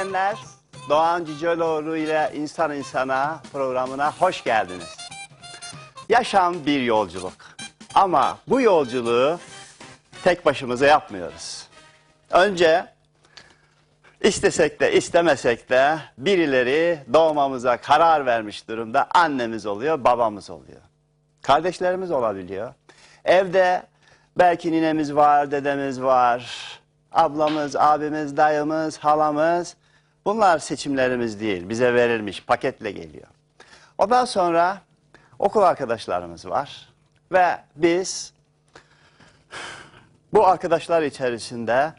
Değerli izleyenler, Doğan Cicaloğlu ile İnsan İnsana programına hoş geldiniz. Yaşam bir yolculuk. Ama bu yolculuğu tek başımıza yapmıyoruz. Önce istesek de istemesek de birileri doğmamıza karar vermiş durumda annemiz oluyor, babamız oluyor. Kardeşlerimiz olabiliyor. Evde belki ninemiz var, dedemiz var, ablamız, abimiz, dayımız, halamız. Bunlar seçimlerimiz değil, bize verilmiş, paketle geliyor. Ondan sonra okul arkadaşlarımız var ve biz bu arkadaşlar içerisinde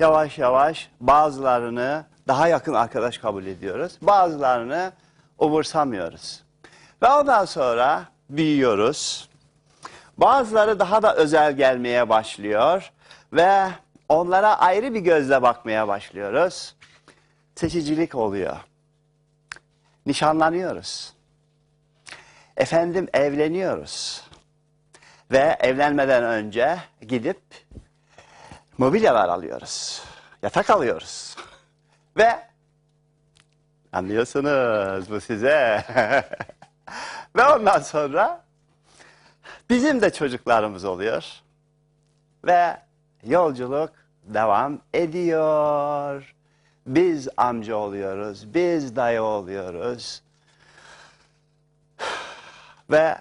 yavaş yavaş bazılarını daha yakın arkadaş kabul ediyoruz. Bazılarını umursamıyoruz. Ve ondan sonra büyüyoruz. Bazıları daha da özel gelmeye başlıyor ve onlara ayrı bir gözle bakmaya başlıyoruz. Seçicilik oluyor. Nişanlanıyoruz. Efendim evleniyoruz. Ve evlenmeden önce gidip mobilyalar alıyoruz. Yatak alıyoruz. Ve anlıyorsunuz bu size. Ve ondan sonra bizim de çocuklarımız oluyor. Ve yolculuk devam ediyor. Biz amca oluyoruz, biz dayı oluyoruz. Ve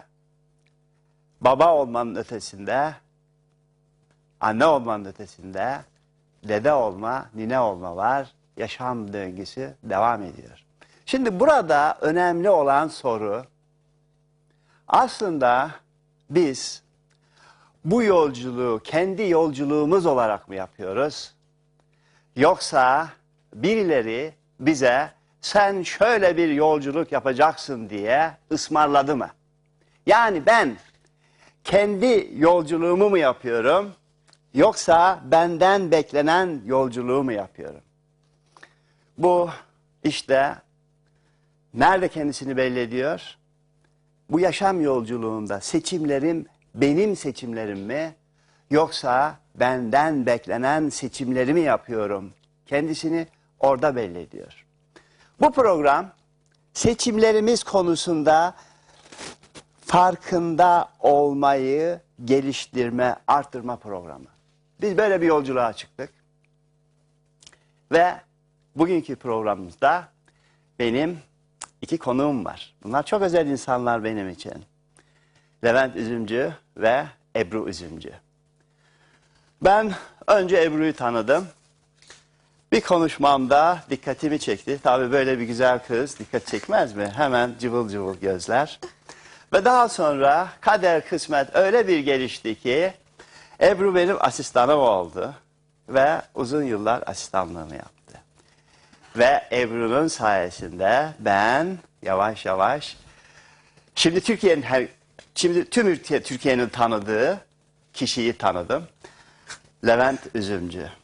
baba olmanın ötesinde, anne olmanın ötesinde, dede olma, nine olma var. Yaşam döngüsü devam ediyor. Şimdi burada önemli olan soru, aslında biz bu yolculuğu kendi yolculuğumuz olarak mı yapıyoruz? Yoksa birileri bize sen şöyle bir yolculuk yapacaksın diye ısmarladı mı? Yani ben kendi yolculuğumu mu yapıyorum? Yoksa benden beklenen yolculuğu mu yapıyorum? Bu işte nerede kendisini belli ediyor? Bu yaşam yolculuğunda seçimlerim benim seçimlerim mi? Yoksa benden beklenen seçimlerimi yapıyorum? Kendisini orada belli ediyor. Bu program seçimlerimiz konusunda farkında olmayı geliştirme, arttırma programı. Biz böyle bir yolculuğa çıktık. Ve bugünkü programımızda benim iki konuğum var. Bunlar çok özel insanlar benim için. Levent Üzümcü ve Ebru Üzümcü. Ben önce Ebru'yu tanıdım. Bir konuşmamda dikkatimi çekti. Tabii böyle bir güzel kız dikkat çekmez mi? Hemen cıvıl cıvıl gözler. Ve daha sonra kader kısmet öyle bir gelişti ki Ebru benim asistanım oldu. Ve uzun yıllar asistanlığımı yaptı. Ve Ebru'nun sayesinde ben yavaş yavaş şimdi Türkiye'nin her şimdi tüm Türkiye'nin tanıdığı kişiyi tanıdım. Levent Üzümcü.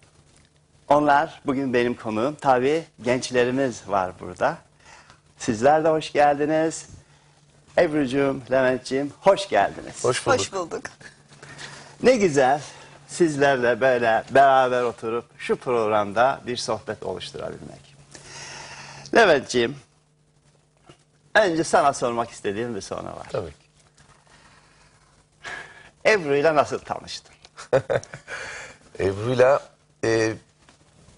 Onlar bugün benim konuğum. Tabii gençlerimiz var burada. Sizler de hoş geldiniz. Ebru'cum, Levent'ciğim hoş geldiniz. Hoş bulduk. Hoş bulduk. Ne güzel sizlerle böyle beraber oturup şu programda bir sohbet oluşturabilmek. Levent'ciğim, önce sana sormak istediğim bir soru var. Tabii ki. Ebru ile nasıl tanıştın? Ebru'yla e,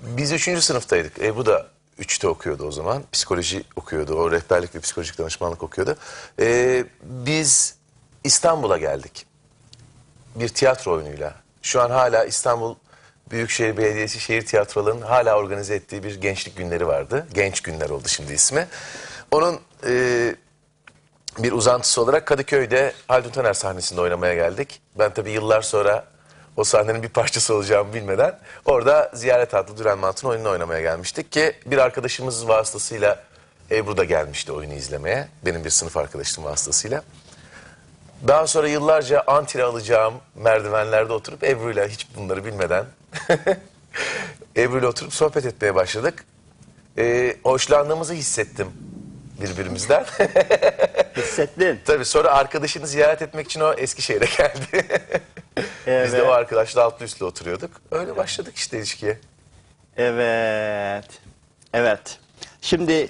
biz üçüncü sınıftaydık. Ebru da üçte okuyordu o zaman. Psikoloji okuyordu. O rehberlik ve psikolojik danışmanlık okuyordu. E, biz İstanbul'a geldik. Bir tiyatro oyunuyla. Şu an hala İstanbul Büyükşehir Belediyesi Şehir Tiyatroları'nın hala organize ettiği bir gençlik günleri vardı. Genç günler oldu şimdi ismi. Onun e, bir uzantısı olarak Kadıköy'de Haldun Taner sahnesinde oynamaya geldik. Ben tabii yıllar sonra o sahnenin bir parçası olacağımı bilmeden orada Ziyaret adlı Düren Mantın oyununu oynamaya gelmiştik ki bir arkadaşımız vasıtasıyla Ebru da gelmişti oyunu izlemeye. Benim bir sınıf arkadaşım vasıtasıyla. Daha sonra yıllarca antire alacağım merdivenlerde oturup Ebru'yla hiç bunları bilmeden Ebru'yla oturup sohbet etmeye başladık. Ee, hoşlandığımızı hissettim birbirimizden. Hissettin. Tabii sonra arkadaşını ziyaret etmek için o Eskişehir'e geldi. Biz de Evet. o arkadaşla altlı üstlü oturuyorduk. Öyle başladık işte ilişkiye. Evet. Evet. Şimdi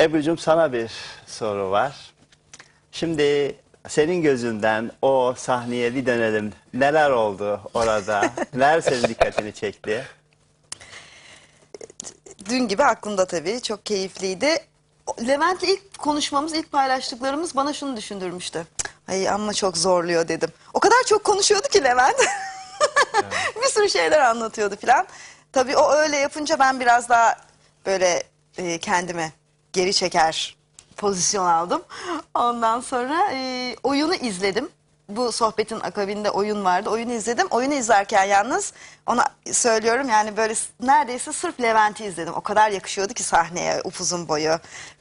Ebru'cum sana bir soru var. Şimdi senin gözünden o sahneye bir dönelim. Neler oldu orada? Neler senin dikkatini çekti? Dün gibi aklımda tabii. Çok keyifliydi. Levent'le ilk konuşmamız, ilk paylaştıklarımız bana şunu düşündürmüştü. Ay ama çok zorluyor dedim. O kadar çok konuşuyordu ki Levent. bir sürü şeyler anlatıyordu filan. Tabii o öyle yapınca ben biraz daha böyle e, kendime geri çeker pozisyon aldım. Ondan sonra e, oyunu izledim. Bu sohbetin akabinde oyun vardı. Oyunu izledim. Oyunu izlerken yalnız ona söylüyorum yani böyle neredeyse sırf Levent'i izledim. O kadar yakışıyordu ki sahneye upuzun boyu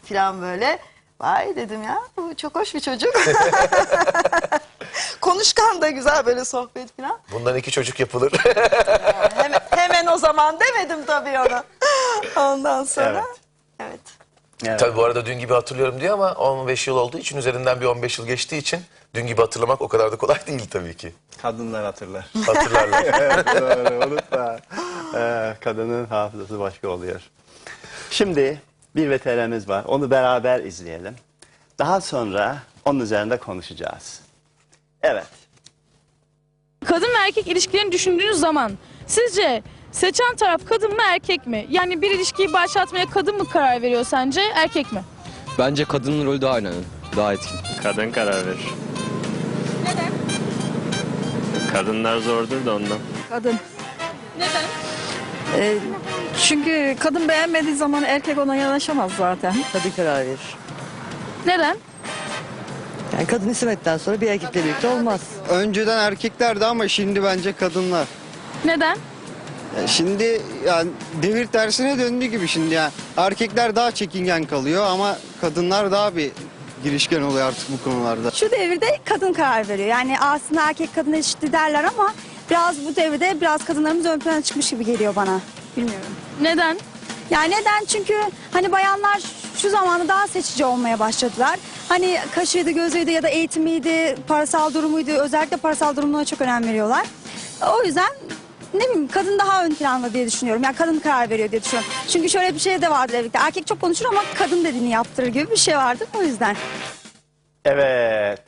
falan böyle. Vay dedim ya bu çok hoş bir çocuk. Konuşkan da güzel böyle sohbet falan. Bundan iki çocuk yapılır. Hemen, hemen o zaman demedim tabii ona. Ondan sonra. Evet. Evet. Evet. Tabii bu arada dün gibi hatırlıyorum diyor ama 15 yıl olduğu için üzerinden bir 15 yıl geçtiği için dün gibi hatırlamak o kadar da kolay değil tabii ki. Kadınlar hatırlar. Hatırlarlar. evet doğru unutma. Ee, kadının hafızası başka oluyor. Şimdi bir veteranımız var. Onu beraber izleyelim. Daha sonra onun üzerinde konuşacağız. Evet. Kadın ve erkek ilişkilerini düşündüğünüz zaman sizce seçen taraf kadın mı erkek mi? Yani bir ilişkiyi başlatmaya kadın mı karar veriyor sence erkek mi? Bence kadının rolü daha önemli. Daha etkin. Kadın karar verir. Neden? Kadınlar zordur da ondan. Kadın. Neden? Ee, çünkü kadın beğenmediği zaman erkek ona yanaşamaz zaten. Kadın karar verir. Neden? Yani kadın istemedikten sonra bir erkekle birlikte olmaz. Önceden erkeklerdi ama şimdi bence kadınlar. Neden? Ya Şimdi yani devir tersine döndü gibi şimdi yani. Erkekler daha çekingen kalıyor ama kadınlar daha bir girişken oluyor artık bu konularda. Şu devirde kadın karar veriyor. Yani aslında erkek kadın eşitliği derler ama biraz bu devirde biraz kadınlarımız ön plana çıkmış gibi geliyor bana. Bilmiyorum. Neden? Yani neden? Çünkü hani bayanlar şu zamanda daha seçici olmaya başladılar. Hani kaşıydı, gözüydü ya da eğitimiydi, parasal durumuydu. Özellikle parasal durumuna çok önem veriyorlar. O yüzden ne bileyim kadın daha ön planda diye düşünüyorum. Yani kadın karar veriyor diye düşünüyorum. Çünkü şöyle bir şey de vardır evlilikte. Erkek çok konuşur ama kadın dediğini yaptırır gibi bir şey vardır. O yüzden. Evet.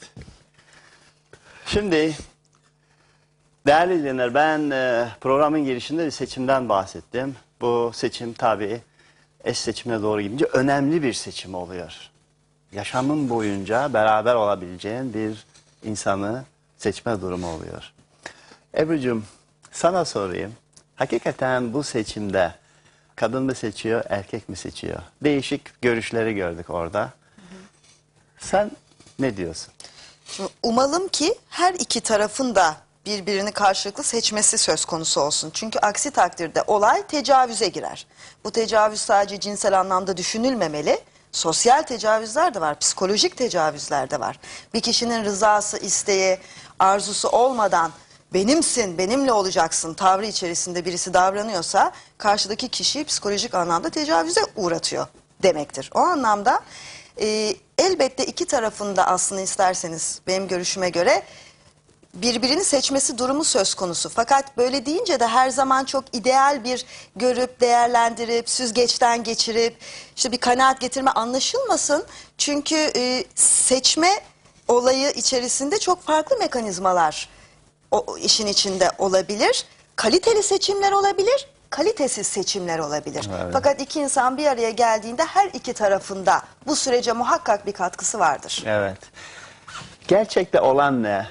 Şimdi değerli izleyenler ben e, programın girişinde bir seçimden bahsettim. Bu seçim tabii eş seçimine doğru gidince önemli bir seçim oluyor. Yaşamın boyunca beraber olabileceğin bir insanı seçme durumu oluyor. Ebru'cum sana sorayım. Hakikaten bu seçimde kadın mı seçiyor, erkek mi seçiyor? Değişik görüşleri gördük orada. Sen ne diyorsun? Umalım ki her iki tarafın da birbirini karşılıklı seçmesi söz konusu olsun. Çünkü aksi takdirde olay tecavüze girer. Bu tecavüz sadece cinsel anlamda düşünülmemeli. Sosyal tecavüzler de var, psikolojik tecavüzler de var. Bir kişinin rızası, isteği, arzusu olmadan benimsin, benimle olacaksın tavrı içerisinde birisi davranıyorsa karşıdaki kişiyi psikolojik anlamda tecavüze uğratıyor demektir. O anlamda e, elbette iki tarafında aslında isterseniz benim görüşüme göre birbirini seçmesi durumu söz konusu. Fakat böyle deyince de her zaman çok ideal bir görüp değerlendirip süzgeçten geçirip işte bir kanaat getirme anlaşılmasın. Çünkü e, seçme olayı içerisinde çok farklı mekanizmalar o işin içinde olabilir. Kaliteli seçimler olabilir, kalitesiz seçimler olabilir. Fakat iki insan bir araya geldiğinde her iki tarafında bu sürece muhakkak bir katkısı vardır. Evet. Gerçekte olan ne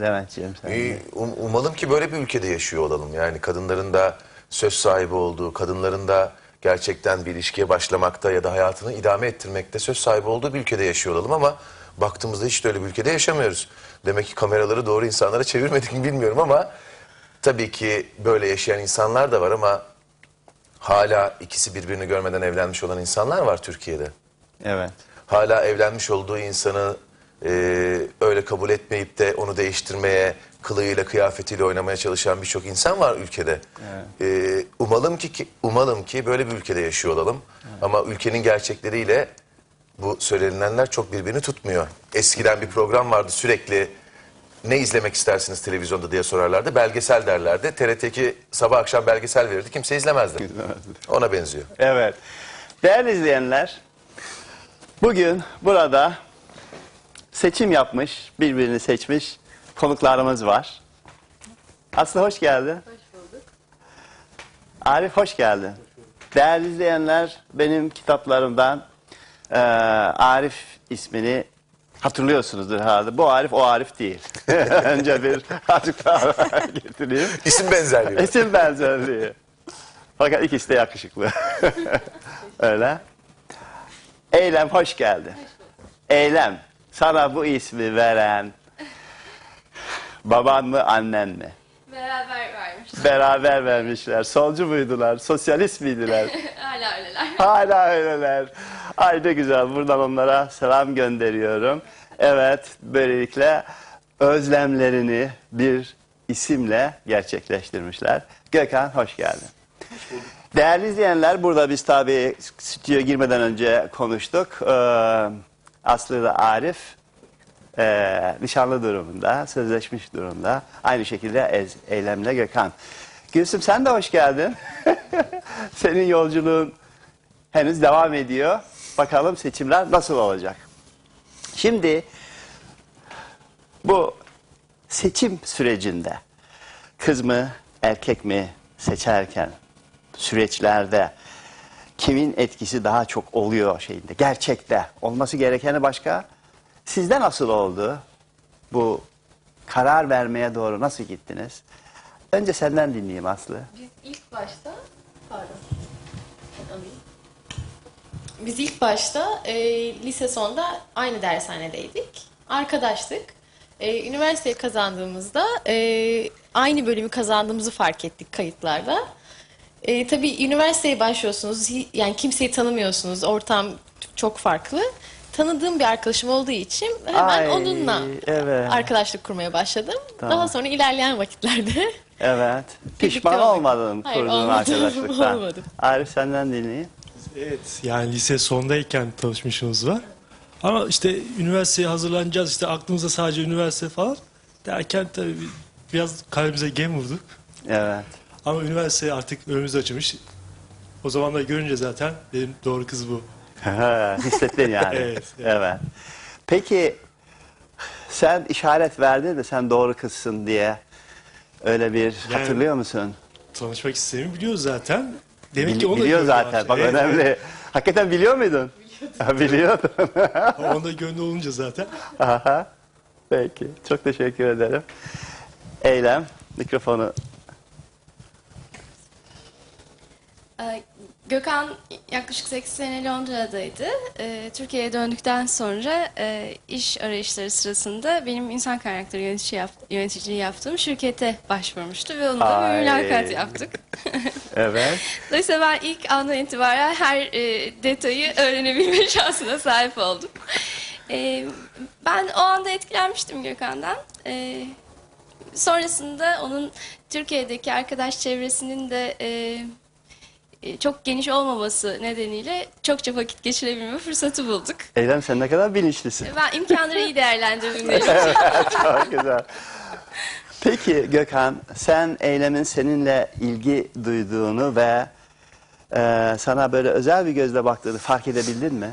Leventciğim sen? Ee, um- umalım ki böyle bir ülkede yaşıyor olalım. Yani kadınların da söz sahibi olduğu, kadınların da gerçekten bir ilişkiye başlamakta ya da hayatını idame ettirmekte söz sahibi olduğu bir ülkede yaşıyor olalım ama baktığımızda hiç de öyle bir ülkede yaşamıyoruz. Demek ki kameraları doğru insanlara çevirmedik mi bilmiyorum ama tabii ki böyle yaşayan insanlar da var ama hala ikisi birbirini görmeden evlenmiş olan insanlar var Türkiye'de Evet. hala evlenmiş olduğu insanı e, öyle kabul etmeyip de onu değiştirmeye, kılığıyla kıyafetiyle oynamaya çalışan birçok insan var ülkede. E, umalım ki ki- umalım ki böyle bir ülkede yaşıyor olalım. Ama ülkenin gerçekleriyle bu söylenilenler çok birbirini tutmuyor. Eskiden bir program vardı sürekli ne izlemek istersiniz televizyonda diye sorarlardı. Belgesel derlerdi. TRT2 sabah akşam belgesel verirdi. Kimse izlemezdi. Ona benziyor. Evet. Değerli izleyenler, bugün burada seçim yapmış, birbirini seçmiş konuklarımız var. Aslı hoş geldin. Hoş bulduk. Arif hoş geldin. Değerli izleyenler, benim kitaplarımdan eee, Arif ismini hatırlıyorsunuzdur herhalde. Bu Arif o Arif değil. Önce bir azıcık daha getireyim. İsim benzerliği. var. İsim benzerliği. Fakat ikisi de yakışıklı. Öyle. Eylem hoş geldin. Eylem sana bu ismi veren baban mı annen mi? Beraber vermiş. Beraber vermişler. Solcu muydular? Sosyalist miydiler? Hala öyleler. Hala öyleler. Ay ne güzel. Buradan onlara selam gönderiyorum. Evet, böylelikle özlemlerini bir isimle gerçekleştirmişler. Gökhan hoş geldin. Değerli izleyenler, burada biz tabii stüdyoya girmeden önce konuştuk. Ee, Aslı da Arif e, nişanlı durumunda, sözleşmiş durumda. Aynı şekilde Ez, Eylem'le Gökhan. Gülsüm sen de hoş geldin. Senin yolculuğun henüz devam ediyor. Bakalım seçimler nasıl olacak? Şimdi bu seçim sürecinde kız mı erkek mi seçerken süreçlerde kimin etkisi daha çok oluyor şeyinde gerçekte olması gerekeni başka sizde nasıl oldu bu karar vermeye doğru nasıl gittiniz önce senden dinleyeyim Aslı Biz ilk başta, pardon. Biz ilk başta e, lise sonda aynı dershanedeydik. Arkadaştık. E, üniversiteyi kazandığımızda e, aynı bölümü kazandığımızı fark ettik kayıtlarda. E, tabii üniversiteye başlıyorsunuz. Yani kimseyi tanımıyorsunuz. Ortam çok farklı. Tanıdığım bir arkadaşım olduğu için hemen Ay, onunla evet. arkadaşlık kurmaya başladım. Tamam. Daha sonra ilerleyen vakitlerde evet pişman olmadın Hayır, kurduğun olmadım, arkadaşlıktan olmadım. Arif senden dinleyeyim Evet yani lise sondayken tanışmışlığımız var. Ama işte üniversiteye hazırlanacağız işte aklımızda sadece üniversite falan derken tabii biraz kalbimize gem vurduk. evet Ama üniversite artık önümüzde açılmış. O zaman da görünce zaten benim doğru kız bu. Hissettin yani. Evet, evet. Peki sen işaret verdin de sen doğru kızsın diye öyle bir Yani- hatırlıyor musun? Tanışmak istediğimi biliyor zaten. Demek Bil- ki o da biliyor zaten. Bak Evet, önemli. Hakikaten biliyor muydun? Biliyordum. Evet. Onda gönlü olunca zaten. Aha. Peki. Çok teşekkür ederim. Eylem. Mikrofonu. Ee, Gökhan yaklaşık 8 sene Londra'daydı. Ee, Türkiye'ye döndükten sonra e, iş arayışları sırasında benim insan kaynakları yönetici yap, yöneticiliği yaptığım şirkete başvurmuştu ve onunla bir mülakat yaptık. Evet. Dolayısıyla ben ilk andan itibaren her e, detayı öğrenebilme şansına sahip oldum. E, ben o anda etkilenmiştim Gökhan'dan. E, sonrasında onun Türkiye'deki arkadaş çevresinin de e, e, çok geniş olmaması nedeniyle çokça vakit geçirebilme fırsatı bulduk. Eylem sen ne kadar bilinçlisin. Ben imkanları iyi değerlendirdim diyelim. Çok güzel. Peki Gökhan, sen Eylem'in seninle ilgi duyduğunu ve e, sana böyle özel bir gözle baktığını fark edebildin mi?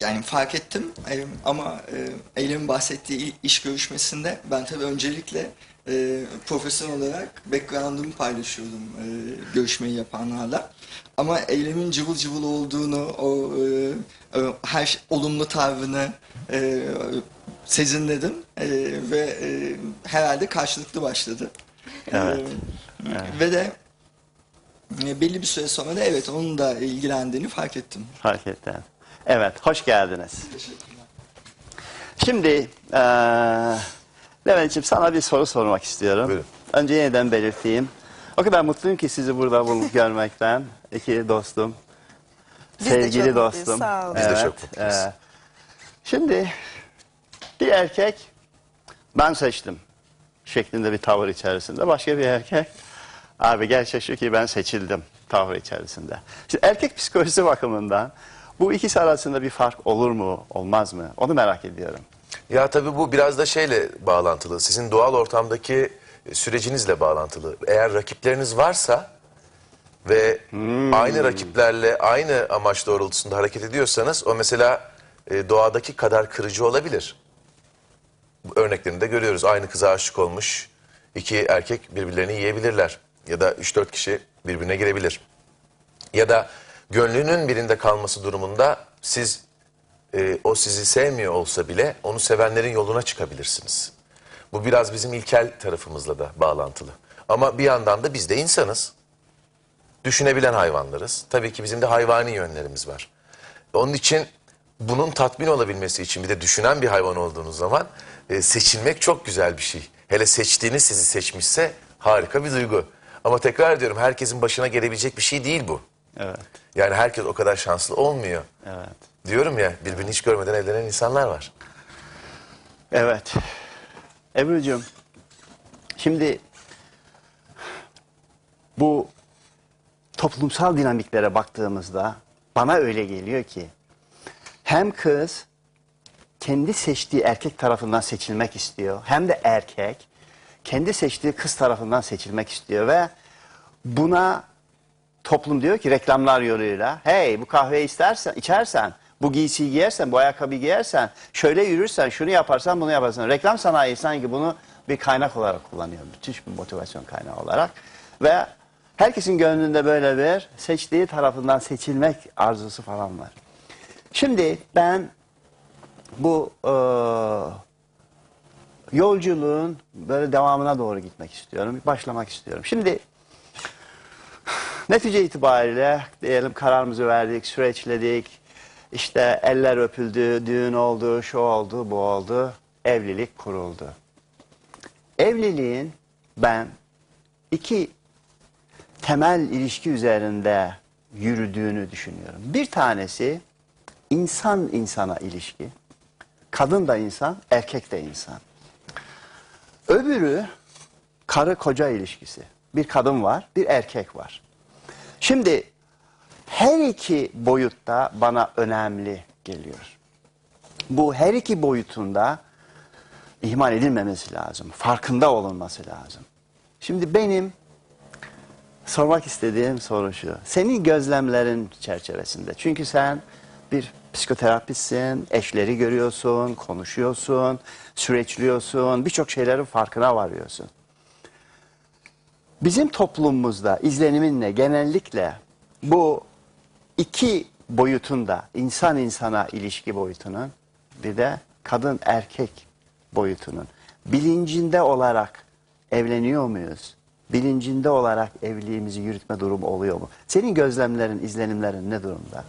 Yani fark ettim e, ama e, Eylem'in bahsettiği iş görüşmesinde ben tabii öncelikle e, profesyonel olarak background'ımı paylaşıyordum e, görüşmeyi yapanlarla. Ama Eylem'in cıvıl cıvıl olduğunu, o e, e, her olumlu tavrını e, sezinledim E, ve e, herhalde karşılıklı başladı. Evet. E, Ve de e, belli bir süre sonra da evet onun da ilgilendiğini fark ettim. Fark ettin. Evet, hoş geldiniz. Şimdi eee Levent'ciğim sana bir soru sormak istiyorum. Buyurun. Önce yeniden belirteyim. O kadar mutluyum ki sizi burada bulup görmekten. İki dostum. Biz de sevgili çok mutluyuz, dostum. sağ olun. Biz de çok mutluyuz. şimdi bir erkek ben seçtim şeklinde bir tavır içerisinde. Başka bir erkek abi gerçek şu ki ben seçildim tavır içerisinde. Şimdi erkek psikolojisi bakımından bu ikisi arasında bir fark olur mu olmaz mı onu merak ediyorum. Ya tabii bu biraz da şeyle bağlantılı. Sizin doğal ortamdaki sürecinizle bağlantılı. Eğer rakipleriniz varsa ve aynı rakiplerle aynı amaç doğrultusunda hareket ediyorsanız o mesela e, doğadaki kadar kırıcı olabilir. Bu Örneklerini de görüyoruz. Aynı kıza aşık olmuş iki erkek birbirlerini yiyebilirler. Ya da 3-4 kişi birbirine girebilir. Ya da gönlünün birinde kalması durumunda siz e, o sizi sevmiyor olsa bile onu sevenlerin yoluna çıkabilirsiniz. Bu biraz bizim ilkel tarafımızla da bağlantılı. Ama bir yandan da biz de insanız. Düşünebilen hayvanlarız. Tabii ki bizim de hayvani yönlerimiz var. Onun için bunun tatmin olabilmesi için bir de düşünen bir hayvan olduğunuz zaman e, seçilmek çok güzel bir şey. Hele seçtiğiniz sizi seçmişse harika bir duygu. Ama tekrar ediyorum herkesin başına gelebilecek bir şey değil bu. Evet. Yani herkes o kadar şanslı olmuyor. Evet. Diyorum ya birbirini hiç görmeden evlenen insanlar var. Evet. Ebru'cum, şimdi bu toplumsal dinamiklere baktığımızda bana öyle geliyor ki hem kız kendi seçtiği erkek tarafından seçilmek istiyor hem de erkek kendi seçtiği kız tarafından seçilmek istiyor ve buna toplum diyor ki reklamlar yoluyla hey bu kahveyi istersen içersen bu giysiyi giyersen bu ayakkabıyı giyersen şöyle yürürsen şunu yaparsan bunu yaparsan reklam sanayi sanki bunu bir kaynak olarak kullanıyor müthiş bir motivasyon kaynağı olarak ve herkesin gönlünde böyle bir seçtiği tarafından seçilmek arzusu falan var. Şimdi ben bu eee, yolculuğun böyle devamına doğru gitmek istiyorum. Başlamak istiyorum. Şimdi netice itibariyle diyelim kararımızı verdik, süreçledik. İşte eller öpüldü, düğün oldu, şu oldu, bu oldu. Evlilik kuruldu. Evliliğin ben iki temel ilişki üzerinde yürüdüğünü düşünüyorum. Bir tanesi insan insana ilişki. Kadın da insan, erkek de insan. Öbürü karı koca ilişkisi. Bir kadın var, bir erkek var. Şimdi her iki boyutta bana önemli geliyor. Bu her iki boyutunda ihmal edilmemesi lazım. Farkında olunması lazım. Şimdi benim sormak istediğim soru şu. Senin gözlemlerin çerçevesinde. Çünkü sen bir psikoterapistsin, eşleri görüyorsun, konuşuyorsun, süreçliyorsun, birçok şeylerin farkına varıyorsun. Bizim toplumumuzda izleniminle genellikle bu iki boyutunda insan insana ilişki boyutunun bir de kadın erkek boyutunun bilincinde olarak evleniyor muyuz? Bilincinde olarak evliliğimizi yürütme durumu oluyor mu? Senin gözlemlerin, izlenimlerin ne durumda?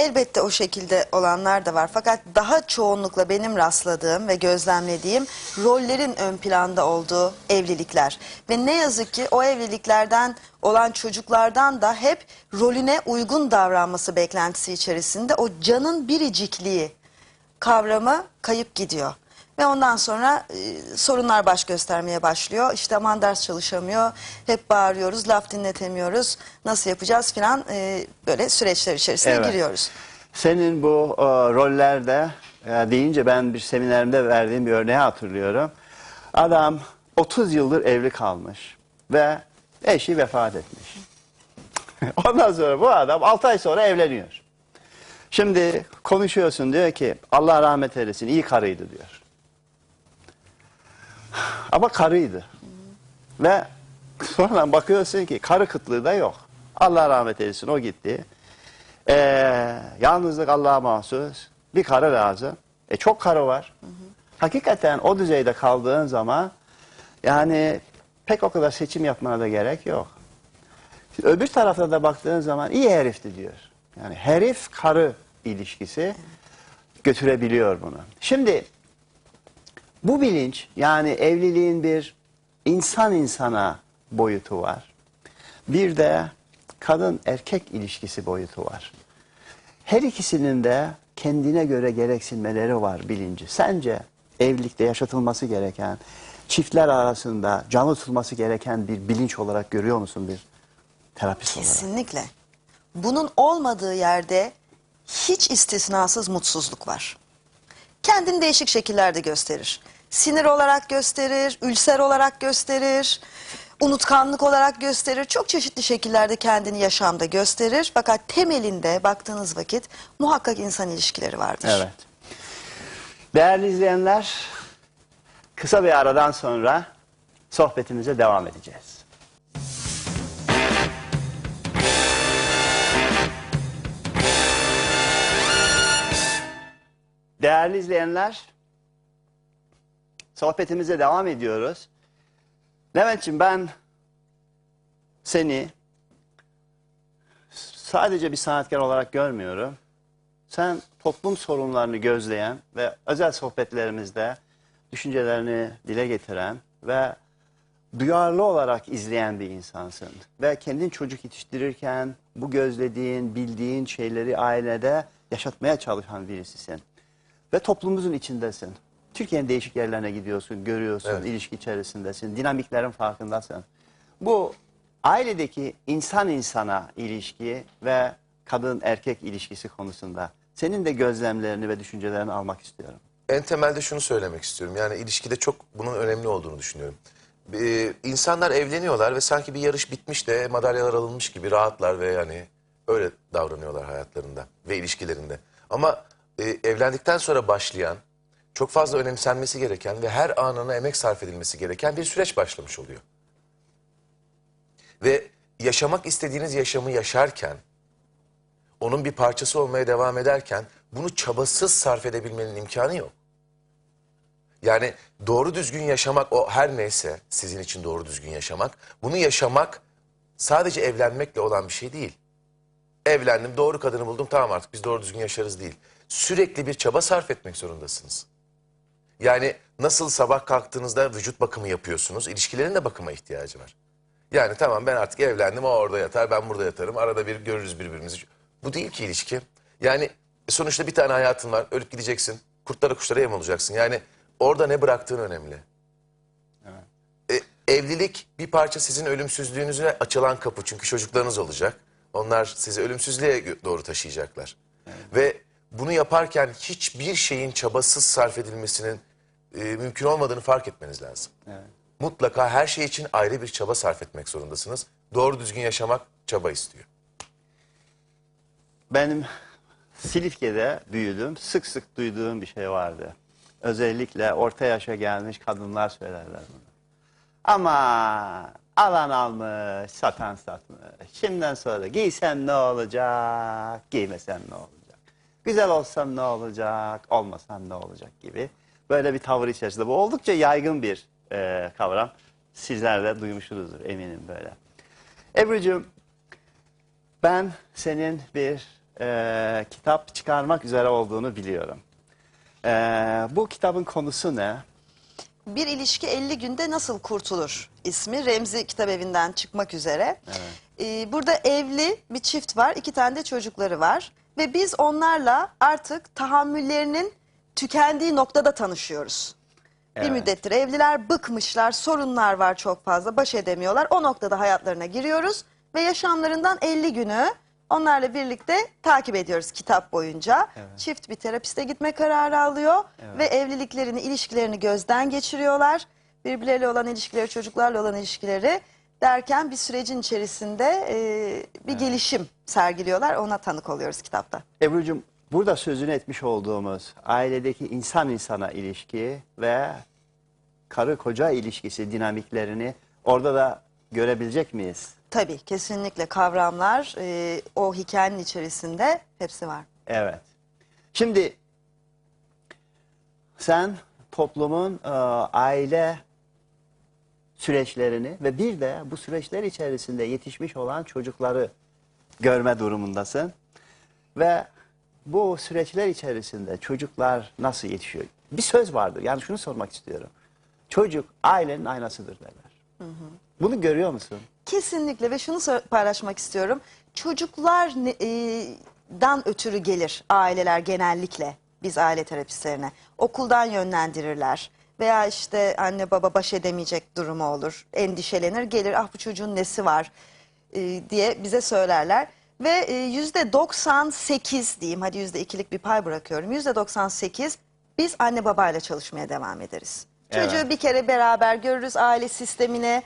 Elbette o şekilde olanlar da var. Fakat daha çoğunlukla benim rastladığım ve gözlemlediğim rollerin ön planda olduğu evlilikler. Ve ne yazık ki o evliliklerden olan çocuklardan da hep rolüne uygun davranması beklentisi içerisinde o canın biricikliği kavramı kayıp gidiyor. Ve ondan sonra e, sorunlar baş göstermeye başlıyor. İşte aman ders çalışamıyor, hep bağırıyoruz, laf dinletemiyoruz, nasıl yapacağız filan e, böyle süreçler içerisine Evet. giriyoruz. Senin bu e, rollerde e, deyince ben bir seminerimde verdiğim bir örneği hatırlıyorum. Adam 30 yıldır evli kalmış ve eşi vefat etmiş. Ondan sonra bu adam 6 ay sonra evleniyor. Şimdi konuşuyorsun diyor ki Allah rahmet eylesin iyi karıydı diyor. Ama karıydı. Ve sonra bakıyorsun ki karı kıtlığı da yok. Allah rahmet eylesin o gitti. Ee, yalnızlık Allah'a mahsus. Bir karı lazım. E çok karı var. Hakikaten o düzeyde kaldığın zaman yani pek o kadar seçim yapmana da gerek yok. Şimdi öbür tarafta da baktığın zaman iyi herifti diyor. Yani herif karı ilişkisi götürebiliyor bunu. Şimdi bu bilinç yani evliliğin bir insan insana boyutu var. Bir de kadın erkek ilişkisi boyutu var. Her ikisinin de kendine göre gereksinmeleri var bilinci. Sence evlilikte yaşatılması gereken, çiftler arasında canlı tutulması gereken bir bilinç olarak görüyor musun bir terapist olarak? Kesinlikle. Bunun olmadığı yerde hiç istisnasız mutsuzluk var. Kendini değişik şekillerde gösterir. Sinir olarak gösterir, ülser olarak gösterir, unutkanlık olarak gösterir. Çok çeşitli şekillerde kendini yaşamda gösterir. Fakat temelinde baktığınız vakit muhakkak insan ilişkileri vardır. Evet. Değerli izleyenler, kısa bir aradan sonra sohbetimize devam edeceğiz. Değerli izleyenler, sohbetimize devam ediyoruz. Levent'ciğim ben seni sadece bir sanatkar olarak görmüyorum. Sen toplum sorunlarını gözleyen ve özel sohbetlerimizde düşüncelerini dile getiren ve duyarlı olarak izleyen bir insansın. Ve kendin çocuk yetiştirirken bu gözlediğin, bildiğin şeyleri ailede yaşatmaya çalışan birisisin. Ve toplumumuzun içindesin. Türkiye'nin değişik yerlerine gidiyorsun, görüyorsun, Evet. ilişki içerisindesin, dinamiklerin farkındasın. Bu ailedeki insan insana ilişki ve kadın erkek ilişkisi konusunda senin de gözlemlerini ve düşüncelerini almak istiyorum. En temelde şunu söylemek istiyorum. Yani ilişkide çok bunun önemli olduğunu düşünüyorum. Ee, insanlar evleniyorlar ve sanki bir yarış bitmiş de madalyalar alınmış gibi rahatlar ve yani öyle davranıyorlar hayatlarında ve ilişkilerinde. Ama e, evlendikten sonra başlayan, çok fazla önemsenmesi gereken ve her anına emek sarf edilmesi gereken bir süreç başlamış oluyor. Ve yaşamak istediğiniz yaşamı yaşarken, onun bir parçası olmaya devam ederken bunu çabasız sarf edebilmenin imkanı yok. Yani doğru düzgün yaşamak o her neyse sizin için doğru düzgün yaşamak. Bunu yaşamak sadece evlenmekle olan bir şey değil. Evlendim doğru kadını buldum tamam artık biz doğru düzgün yaşarız değil. Sürekli bir çaba sarf etmek zorundasınız. Yani nasıl sabah kalktığınızda vücut bakımı yapıyorsunuz ilişkilerin de bakıma ihtiyacı var. Yani tamam ben artık evlendim o orada yatar ben burada yatarım arada bir görürüz birbirimizi. Bu değil ki ilişki. Yani sonuçta bir tane hayatın var ölüp gideceksin kurtlara kuşlara yem olacaksın. Yani orada ne bıraktığın önemli. E, evlilik bir parça sizin ölümsüzlüğünüze açılan kapı çünkü çocuklarınız olacak. Onlar sizi ölümsüzlüğe doğru taşıyacaklar. Ve bunu yaparken hiçbir şeyin çabasız sarf edilmesinin e, mümkün olmadığını fark etmeniz lazım. Mutlaka her şey için ayrı bir çaba sarf etmek zorundasınız. Doğru düzgün yaşamak çaba istiyor. Benim Silifke'de büyüdüm. Sık sık duyduğum bir şey vardı. Özellikle orta yaşa gelmiş kadınlar söylerler bunu. Ama alan almış, satan satmış. Şimdiden sonra giysen ne olacak, giymesen ne olacak? Güzel olsam ne olacak, olmasam ne olacak gibi. Böyle bir tavır içerisinde. Bu oldukça yaygın bir e, kavram. Sizler de duymuşsunuzdur eminim böyle. Ebru'cum ben senin bir e, kitap çıkarmak üzere olduğunu biliyorum. E, bu kitabın konusu ne? Bir ilişki 50 günde nasıl kurtulur ismi Remzi Kitabevi'nden çıkmak üzere. Ee, burada evli bir çift var, iki tane de çocukları var. Ve biz onlarla artık tahammüllerinin tükendiği noktada tanışıyoruz. Bir Evet. müddettir evliler bıkmışlar, sorunlar var çok fazla, baş edemiyorlar. O noktada hayatlarına giriyoruz ve yaşamlarından 50 günü onlarla birlikte takip ediyoruz kitap boyunca. Çift bir terapiste gitme kararı alıyor ve evliliklerini, ilişkilerini gözden geçiriyorlar. Birbirleriyle olan ilişkileri, çocuklarla olan ilişkileri derken bir sürecin içerisinde e, bir gelişim sergiliyorlar. Ona tanık oluyoruz kitapta. Ebru'cum burada sözünü etmiş olduğumuz ailedeki insan insana ilişki ve karı koca ilişkisi dinamiklerini orada da görebilecek miyiz? Tabii kesinlikle kavramlar e, o hikayenin içerisinde hepsi var. Evet. Şimdi sen toplumun e, aile süreçlerini ve bir de bu süreçler içerisinde yetişmiş olan çocukları görme durumundasın. Ve bu süreçler içerisinde çocuklar nasıl yetişiyor? Bir söz vardır. Yani şunu sormak istiyorum. Çocuk ailenin aynasıdır derler. Bunu görüyor musun? Kesinlikle ve şunu paylaşmak istiyorum. Çocuklar ne- e, ötürü gelir aileler genellikle biz aile terapistlerine. Okuldan yönlendirirler veya işte anne baba baş edemeyecek durumu olur. Endişelenir gelir ah bu çocuğun nesi var e, diye bize söylerler. Ve e, yüzde 98 diyeyim hadi yüzde ikilik bir pay bırakıyorum. Yüzde 98 Biz anne babayla çalışmaya devam ederiz. Çocuğu Evet. bir kere beraber görürüz aile sistemine.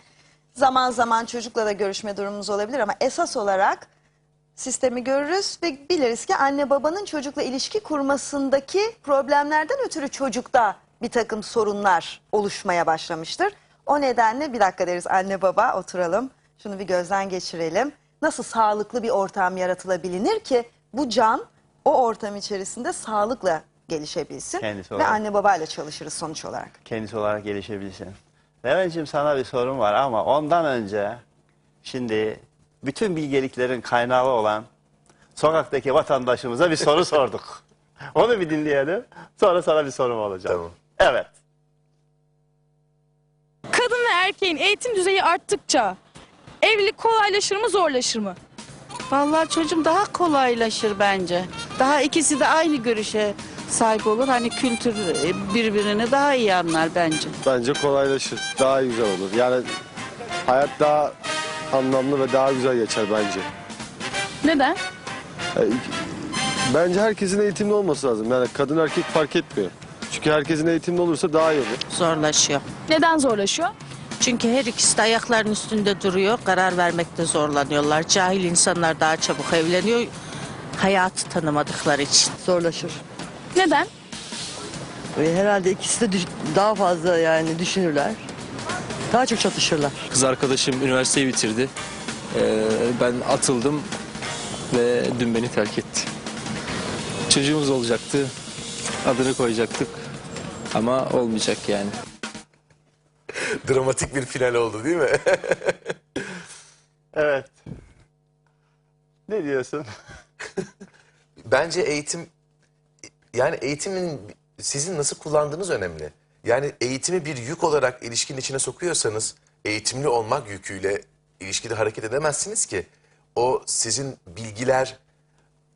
Zaman zaman çocukla da görüşme durumumuz olabilir ama esas olarak sistemi görürüz ve biliriz ki anne babanın çocukla ilişki kurmasındaki problemlerden ötürü çocukta bir takım sorunlar oluşmaya başlamıştır. O nedenle bir dakika deriz anne baba oturalım şunu bir gözden geçirelim. Nasıl sağlıklı bir ortam yaratılabilir ki bu can o ortam içerisinde sağlıkla gelişebilsin Kendisi ve olarak. anne babayla çalışırız sonuç olarak. kendisi olarak gelişebilsin. Levent'ciğim sana bir sorum var ama ondan önce şimdi bütün bilgeliklerin kaynağı olan sokaktaki vatandaşımıza bir soru sorduk. Onu bir dinleyelim. Sonra sana bir sorum olacak. Tamam. Evet. Kadın ve erkeğin eğitim düzeyi arttıkça evlilik kolaylaşır mı zorlaşır mı? Vallahi çocuğum daha kolaylaşır bence. Daha ikisi de aynı görüşe sahip olur. Hani kültür e, birbirini daha iyi anlar bence. Bence kolaylaşır. Daha güzel olur. Yani hayat daha anlamlı ve daha güzel geçer bence. Neden? Yani Bence herkesin eğitimli olması lazım. Yani kadın erkek fark etmiyor. Çünkü herkesin eğitimli olursa daha iyi olur. Zorlaşıyor. Neden zorlaşıyor? Çünkü her ikisi de ayaklarının üstünde duruyor. Karar vermekte zorlanıyorlar. Cahil insanlar daha çabuk evleniyor. Hayatı tanımadıkları için. Zorlaşır. Neden? Ve herhalde ikisi de daha fazla yani düşünürler. Daha çok çatışırlar. Kız arkadaşım üniversiteyi bitirdi. Ee, ben atıldım ve dün beni terk etti. Çocuğumuz olacaktı. Adını koyacaktık. Ama olmayacak yani. Dramatik bir final oldu değil mi? Evet. Ne diyorsun? Bence eğitim yani eğitimin sizin nasıl kullandığınız önemli. Yani eğitimi bir yük olarak ilişkinin içine sokuyorsanız eğitimli olmak yüküyle ilişkide hareket edemezsiniz ki. O sizin bilgiler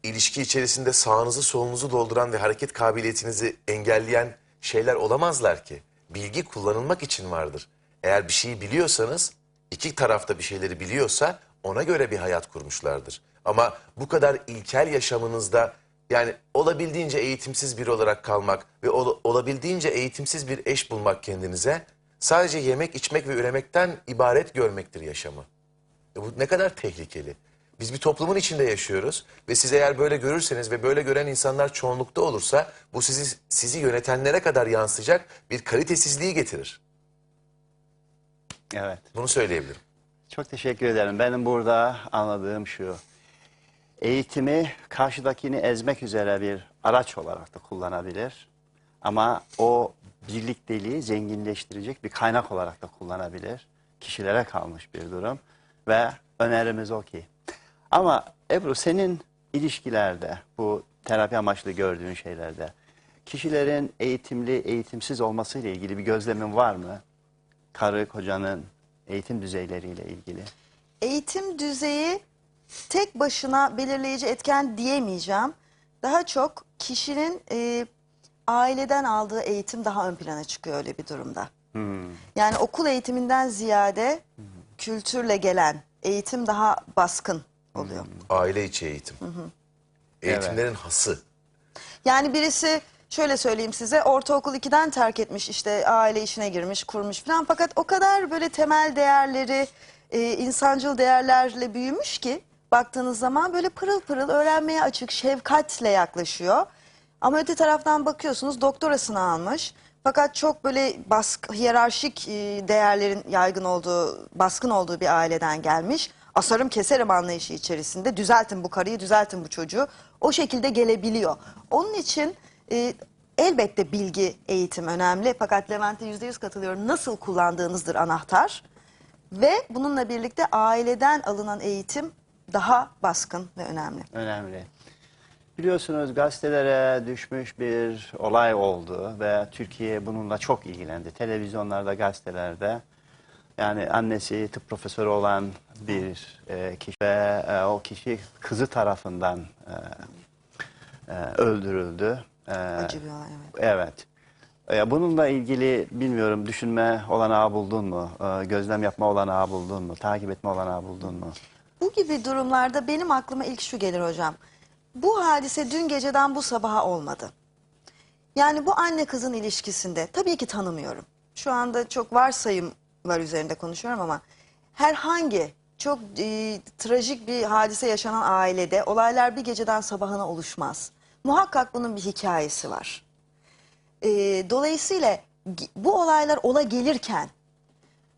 ilişki içerisinde sağınızı solunuzu dolduran ve hareket kabiliyetinizi engelleyen şeyler olamazlar ki. Bilgi kullanılmak için vardır. Eğer bir şeyi biliyorsanız iki tarafta bir şeyleri biliyorsa ona göre bir hayat kurmuşlardır. Ama bu kadar ilkel yaşamınızda yani olabildiğince eğitimsiz biri olarak kalmak ve ol- olabildiğince eğitimsiz bir eş bulmak kendinize sadece yemek içmek ve üremekten ibaret görmektir yaşamı. E bu ne kadar tehlikeli. Biz bir toplumun içinde yaşıyoruz ve siz eğer böyle görürseniz ve böyle gören insanlar çoğunlukta olursa bu sizi sizi yönetenlere kadar yansıyacak bir kalitesizliği getirir. Evet. Bunu söyleyebilirim. Çok teşekkür ederim. Benim burada anladığım şu. Eğitimi karşıdakini ezmek üzere bir araç olarak da kullanabilir. Ama o birlikteliği zenginleştirecek bir kaynak olarak da kullanabilir. Kişilere kalmış bir durum. Ve önerimiz o ki. Ama Ebru senin ilişkilerde bu terapi amaçlı gördüğün şeylerde kişilerin eğitimli eğitimsiz olmasıyla ilgili bir gözlemin var mı? Karı kocanın eğitim düzeyleriyle ilgili. Eğitim düzeyi tek başına belirleyici etken diyemeyeceğim. Daha çok kişinin e, aileden aldığı eğitim daha ön plana çıkıyor öyle bir durumda. Yani okul eğitiminden ziyade kültürle gelen eğitim daha baskın oluyor. Aile içi eğitim. Eğitimlerin hası. Yani birisi şöyle söyleyeyim size ortaokul 2'den terk etmiş işte aile işine girmiş kurmuş falan fakat o kadar böyle temel değerleri e, insancıl değerlerle büyümüş ki baktığınız zaman böyle pırıl pırıl öğrenmeye açık şefkatle yaklaşıyor. Ama öte taraftan bakıyorsunuz doktorasını almış fakat çok böyle baskı, hiyerarşik e, değerlerin yaygın olduğu baskın olduğu bir aileden gelmiş. Asarım keserim anlayışı içerisinde düzeltin bu karıyı düzeltin bu çocuğu o şekilde gelebiliyor. Onun için e, elbette bilgi eğitim önemli fakat Levent'e yüzde yüz katılıyorum nasıl kullandığınızdır anahtar. Ve bununla birlikte aileden alınan eğitim daha baskın ve önemli. Önemli. Biliyorsunuz gazetelere düşmüş bir olay oldu ve Türkiye bununla çok ilgilendi. Televizyonlarda, gazetelerde yani annesi tıp profesörü olan bir e, kişi ve e, o kişi kızı tarafından e, e, öldürüldü. E, Acı bir olay evet. Evet. E, Bununla ilgili bilmiyorum düşünme olanağı buldun mu? E, Gözlem yapma olanağı buldun mu? Takip etme olanağı buldun mu? Bu gibi durumlarda benim aklıma ilk şu gelir hocam. Bu hadise dün geceden bu sabaha olmadı. Yani bu anne kızın ilişkisinde tabii ki tanımıyorum. Şu anda çok varsayımlar üzerinde konuşuyorum ama herhangi çok e, trajik bir hadise yaşanan ailede olaylar bir geceden sabahına oluşmaz. Muhakkak bunun bir hikayesi var. E, dolayısıyla bu olaylar ola gelirken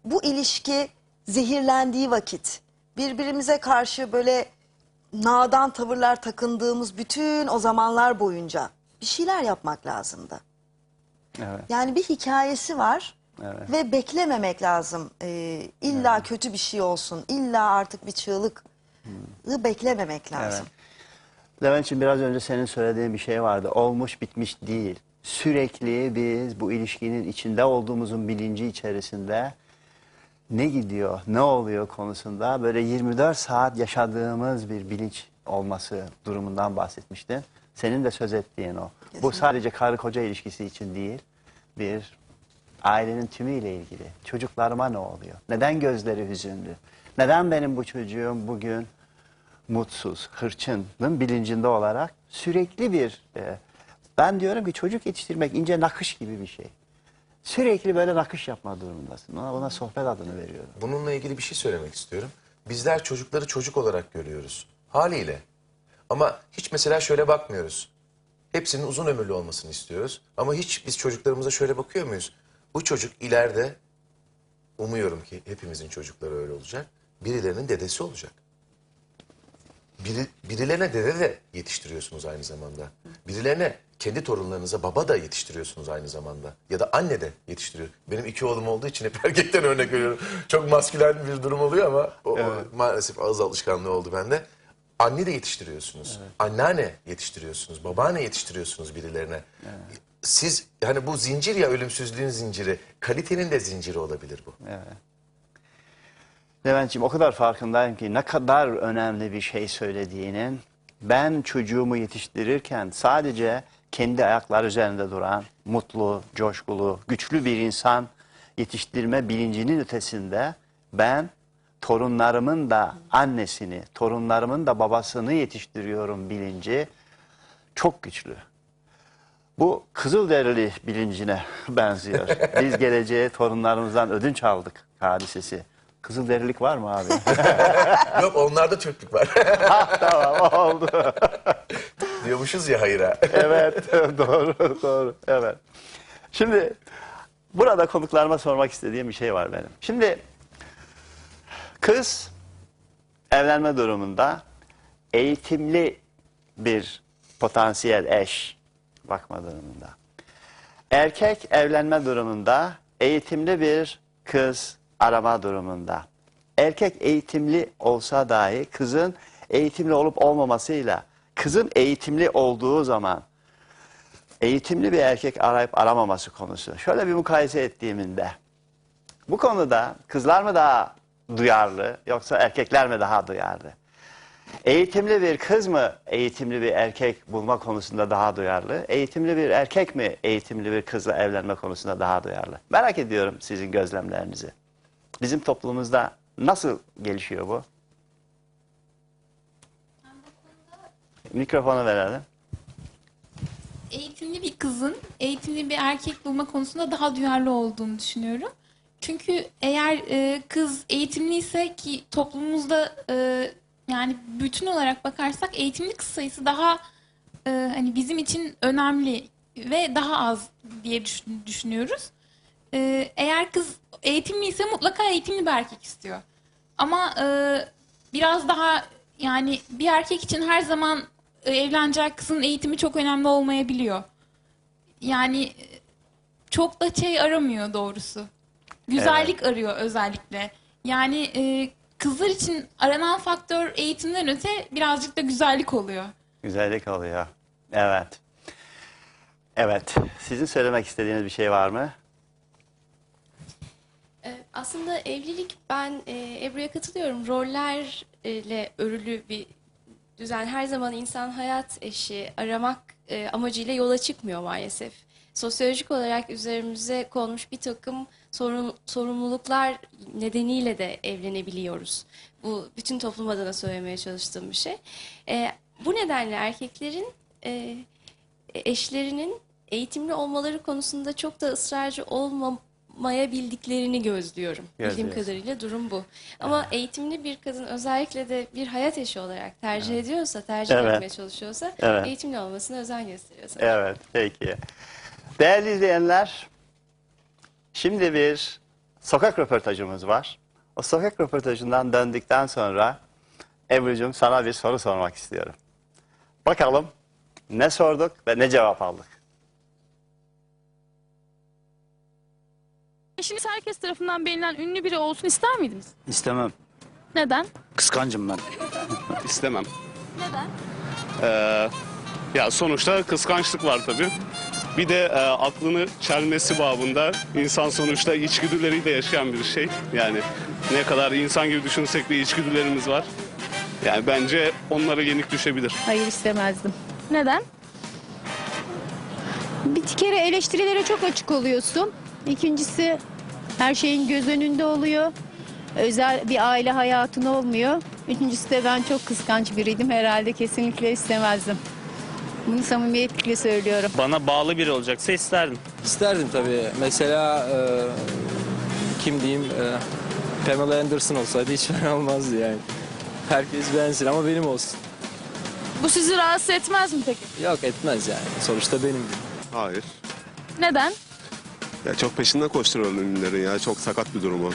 bu ilişki zehirlendiği vakit birbirimize karşı böyle nadan tavırlar takındığımız bütün o zamanlar boyunca bir şeyler yapmak lazımdı. Evet. Yani bir hikayesi var Evet. ve beklememek lazım. Ee, illa kötü bir şey olsun, illa artık bir çığlık beklememek lazım. Levent'ciğim biraz önce senin söylediğin bir şey vardı. Olmuş bitmiş değil. Sürekli biz bu ilişkinin içinde olduğumuzun bilinci içerisinde ne gidiyor, ne oluyor konusunda böyle 24 saat yaşadığımız bir bilinç olması durumundan bahsetmiştin. Senin de söz ettiğin o. Bu Kesinlikle. sadece karı koca ilişkisi için değil, bir ailenin tümüyle ilgili. Çocuklarıma ne oluyor? Neden gözleri hüzünlü? Neden benim bu çocuğum bugün mutsuz, hırçının bilincinde olarak sürekli bir... e, ben diyorum ki çocuk yetiştirmek ince nakış gibi bir şey. Sürekli böyle nakış yapma durumundasın. Ona, ona sohbet adını veriyorum. Bununla ilgili bir şey söylemek istiyorum. Bizler çocukları çocuk olarak görüyoruz. Haliyle. Ama hiç mesela şöyle bakmıyoruz. Hepsinin uzun ömürlü olmasını istiyoruz. Ama hiç biz çocuklarımıza şöyle bakıyor muyuz? Bu çocuk ileride, umuyorum ki hepimizin çocukları öyle olacak. Birilerinin dedesi olacak. Biri, birilerine dede de yetiştiriyorsunuz aynı zamanda. Birilerine kendi torunlarınıza baba da yetiştiriyorsunuz aynı zamanda. Ya da anne de yetiştiriyor. Benim iki oğlum olduğu için hep erkekten örnek veriyorum. Çok maskülen bir durum oluyor ama o, o maalesef ağız alışkanlığı oldu bende. Anne de yetiştiriyorsunuz. Anneanne yetiştiriyorsunuz. Babaanne yetiştiriyorsunuz birilerine. Siz yani bu zincir ya ölümsüzlüğün zinciri. Kalitenin de zinciri olabilir bu. Evet. Levent'ciğim o kadar farkındayım ki ne kadar önemli bir şey söylediğinin. Ben çocuğumu yetiştirirken sadece kendi ayakları üzerinde duran, mutlu, coşkulu, güçlü bir insan yetiştirme bilincinin ötesinde ben torunlarımın da annesini, torunlarımın da babasını yetiştiriyorum bilinci çok güçlü. Bu Kızılderili bilincine benziyor. Biz geleceğe torunlarımızdan ödünç aldık hadisesi. Kızılderililik var mı abi? Yok onlarda Türklük var. tamam oldu. Diyormuşuz ya hayıra. evet doğru doğru evet. Şimdi burada konuklarıma sormak istediğim bir şey var benim. Şimdi kız evlenme durumunda eğitimli bir potansiyel eş bakma durumunda. Erkek evlenme durumunda eğitimli bir kız arama durumunda. Erkek eğitimli olsa dahi kızın eğitimli olup olmamasıyla kızın eğitimli olduğu zaman eğitimli bir erkek arayıp aramaması konusu. Şöyle bir mukayese ettiğiminde bu konuda kızlar mı daha duyarlı yoksa erkekler mi daha duyarlı? Eğitimli bir kız mı eğitimli bir erkek bulma konusunda daha duyarlı? Eğitimli bir erkek mi eğitimli bir kızla evlenme konusunda daha duyarlı? Merak ediyorum sizin gözlemlerinizi. Bizim toplumumuzda nasıl gelişiyor bu? Mikrofonu verelim. eğitimli bir kızın eğitimli bir erkek bulma konusunda daha duyarlı olduğunu düşünüyorum. Çünkü eğer e, kız eğitimliyse ki toplumumuzda e, yani bütün olarak bakarsak eğitimli kız sayısı daha e, hani bizim için önemli ve daha az diye düşün- düşünüyoruz. E, eğer kız eğitimliyse mutlaka eğitimli bir erkek istiyor. Ama e, biraz daha yani bir erkek için her zaman e, evlenecek kızın eğitimi çok önemli olmayabiliyor. Yani e, çok da şey aramıyor doğrusu. Güzellik arıyor özellikle. Yani e, kızlar için aranan faktör eğitimden öte birazcık da güzellik oluyor. Güzellik oluyor. Evet. Evet. Sizin söylemek istediğiniz bir şey var mı? Ee, Aslında evlilik ben e, Ebru'ya katılıyorum. Rollerle örülü bir düzen. Her zaman insan hayat eşi aramak e, amacıyla yola çıkmıyor maalesef. Sosyolojik olarak üzerimize konmuş bir takım sorun, sorumluluklar nedeniyle de evlenebiliyoruz. Bu bütün toplum adına söylemeye çalıştığım bir şey. E, bu nedenle erkeklerin e, eşlerinin eğitimli olmaları konusunda çok da ısrarcı olmamayabildiklerini gözlüyorum. Bildiğim Gözlüyorsun. kadarıyla durum bu. Ama eğitimli bir kadın özellikle de bir hayat eşi olarak tercih ediyorsa, tercih Evet. etmeye çalışıyorsa Evet. eğitimli olmasına özen gösteriyor. sanırım. Evet, peki. Değerli izleyenler, şimdi bir sokak röportajımız var. O sokak röportajından döndükten sonra Ebru'cum sana bir soru sormak istiyorum. Bakalım ne sorduk ve ne cevap aldık? Eşiniz herkes tarafından beğenilen ünlü biri olsun ister miydiniz? İstemem. Neden? Kıskancım ben. İstemem. Neden? Ee, ya sonuçta kıskançlık var tabii. Bir de e, aklını çelmesi babında insan sonuçta içgüdüleriyle yaşayan bir şey. Yani ne kadar insan gibi düşünsek de içgüdülerimiz var. Yani bence onlara yenik düşebilir. Hayır istemezdim. Neden? Bir kere eleştirilere çok açık oluyorsun. İkincisi her şeyin göz önünde oluyor. Özel bir aile hayatın olmuyor. Üçüncüsü de ben çok kıskanç biriydim. Herhalde kesinlikle istemezdim. Bunu samimiyetle söylüyorum. Bana bağlı biri olacaksa isterdim. İsterdim tabii. Mesela e, kim diyeyim e, Pamela Anderson olsaydı hiç fena olmazdı yani. Herkes beğensin ama benim olsun. Bu sizi rahatsız etmez mi peki? Yok etmez yani. Sonuçta benim. Hayır. Neden? Ya çok peşinden koşturuyorlar ünlülerin ya. Çok sakat bir durum o.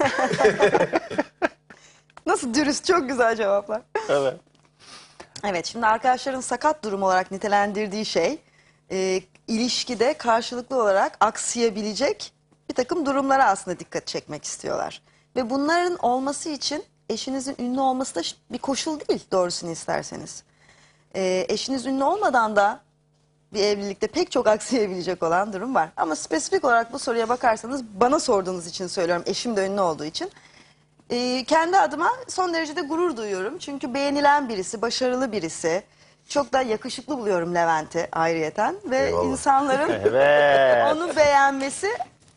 Nasıl dürüst çok güzel cevaplar. Evet. Evet şimdi arkadaşların sakat durum olarak nitelendirdiği şey e, ilişkide karşılıklı olarak aksayabilecek bir takım durumlara aslında dikkat çekmek istiyorlar. Ve bunların olması için eşinizin ünlü olması da bir koşul değil doğrusunu isterseniz. E, eşiniz ünlü olmadan da bir evlilikte pek çok aksayabilecek olan durum var. Ama spesifik olarak bu soruya bakarsanız bana sorduğunuz için söylüyorum eşim de ünlü olduğu için. Ee, kendi adıma son derecede gurur duyuyorum. Çünkü beğenilen birisi, başarılı birisi. Çok da yakışıklı buluyorum Levent'i ayrıyeten. Ve Eyvallah. insanların Evet. onu beğenmesi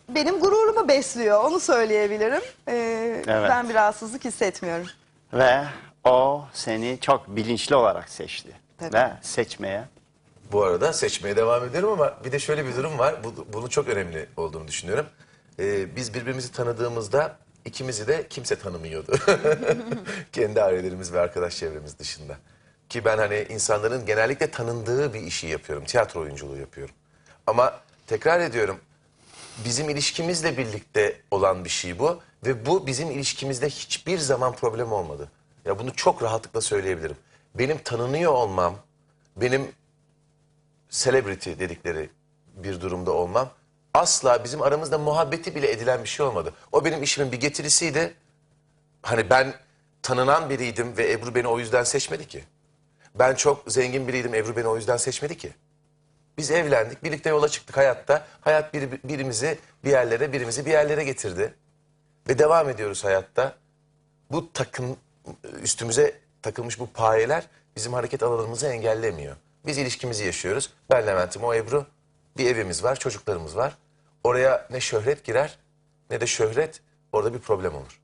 benim gururumu besliyor. Onu söyleyebilirim. Ee, Evet. Ben bir rahatsızlık hissetmiyorum. Ve o seni çok bilinçli olarak seçti. Tabii. Ve seçmeye. Bu arada seçmeye devam ederim ama bir de şöyle bir durum var. Bu, bunun çok önemli olduğunu düşünüyorum. Ee, biz birbirimizi tanıdığımızda ikimizi de kimse tanımıyordu. Kendi ailelerimiz ve arkadaş çevremiz dışında. Ki ben hani insanların genellikle tanındığı bir işi yapıyorum. Tiyatro oyunculuğu yapıyorum. Ama tekrar ediyorum bizim ilişkimizle birlikte olan bir şey bu. Ve bu bizim ilişkimizde hiçbir zaman problem olmadı. Ya bunu çok rahatlıkla söyleyebilirim. Benim tanınıyor olmam, benim celebrity dedikleri bir durumda olmam asla bizim aramızda muhabbeti bile edilen bir şey olmadı. O benim işimin bir getirisiydi. Hani ben tanınan biriydim ve Ebru beni o yüzden seçmedi ki. Ben çok zengin biriydim, Ebru beni o yüzden seçmedi ki. Biz evlendik, birlikte yola çıktık hayatta. Hayat biri, birimizi bir yerlere, birimizi bir yerlere getirdi. Ve devam ediyoruz hayatta. Bu takım, üstümüze takılmış bu payeler bizim hareket alanımızı engellemiyor. Biz ilişkimizi yaşıyoruz. Ben Levent'im, o Ebru. Bir evimiz var, çocuklarımız var. Oraya ne şöhret girer ne de şöhret orada bir problem olur.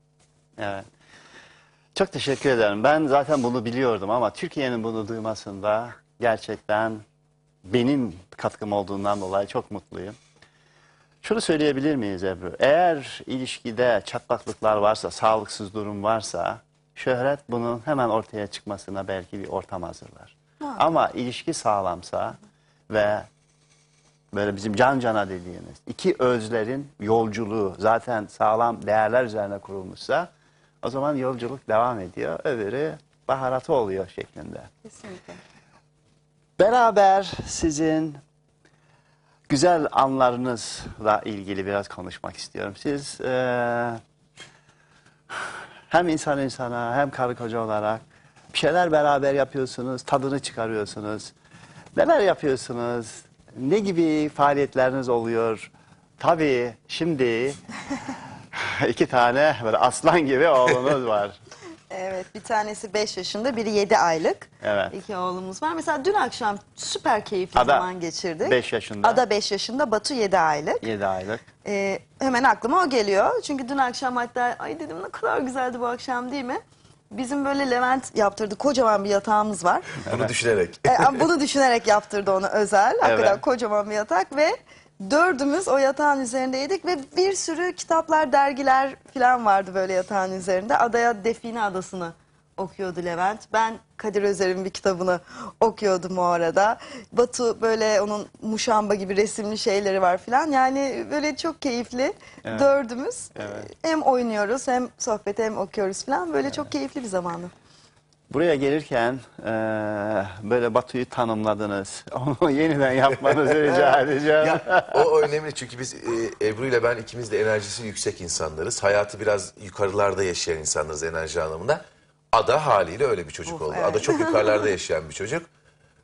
Evet. Çok teşekkür ederim. Ben zaten bunu biliyordum ama Türkiye'nin bunu duymasında gerçekten benim katkım olduğundan dolayı çok mutluyum. Şunu söyleyebilir miyiz Ebru? Eğer ilişkide çatlaklıklar varsa, sağlıksız durum varsa, şöhret bunun hemen ortaya çıkmasına belki bir ortam hazırlar. Ama ilişki sağlamsa ve böyle bizim can cana dediğimiz iki özlerin yolculuğu zaten sağlam değerler üzerine kurulmuşsa o zaman yolculuk devam ediyor. Öbürü baharatı oluyor şeklinde. Kesinlikle. Beraber sizin güzel anlarınızla ilgili biraz konuşmak istiyorum. Siz eee, hem insan insana hem karı koca olarak bir şeyler beraber yapıyorsunuz, tadını çıkarıyorsunuz. Neler yapıyorsunuz? Ne gibi faaliyetleriniz oluyor? Tabii şimdi iki tane böyle aslan gibi oğlunuz var. Evet bir tanesi 5 yaşında biri 7 aylık. Evet. İki oğlumuz var. Mesela dün akşam süper keyifli Ada zaman geçirdik. beş yaşında. Ada 5 yaşında, Batu 7 aylık. 7 aylık. Ee, hemen aklıma o geliyor. Çünkü dün akşam hatta ay dedim ne kadar güzeldi bu akşam değil mi? Bizim böyle Levent yaptırdı kocaman bir yatağımız var. Bunu düşünerek. E, bunu düşünerek yaptırdı onu özel. Hakikaten Evet. kocaman bir yatak ve dördümüz o yatağın üzerindeydik ve bir sürü kitaplar, dergiler falan vardı böyle yatağın üzerinde. Adaya Define Adası'nı okuyordu Levent. Ben Kadir Özer'in bir kitabını okuyordum o arada. Batu böyle onun muşamba gibi resimli şeyleri var falan. Yani böyle çok keyifli. Evet. Dördümüz Evet. hem oynuyoruz hem sohbet hem okuyoruz falan. Böyle çok keyifli bir zamandı. Buraya gelirken eee, böyle Batu'yu tanımladınız. Onu yeniden yapmanızı rica edeceğim. Ya, o önemli çünkü biz e, Ebru ile ben ikimiz de enerjisi yüksek insanlarız. Hayatı biraz yukarılarda yaşayan insanlarız enerji anlamında. Ada haliyle öyle bir çocuk oldu. Ada çok yukarılarda yaşayan bir çocuk.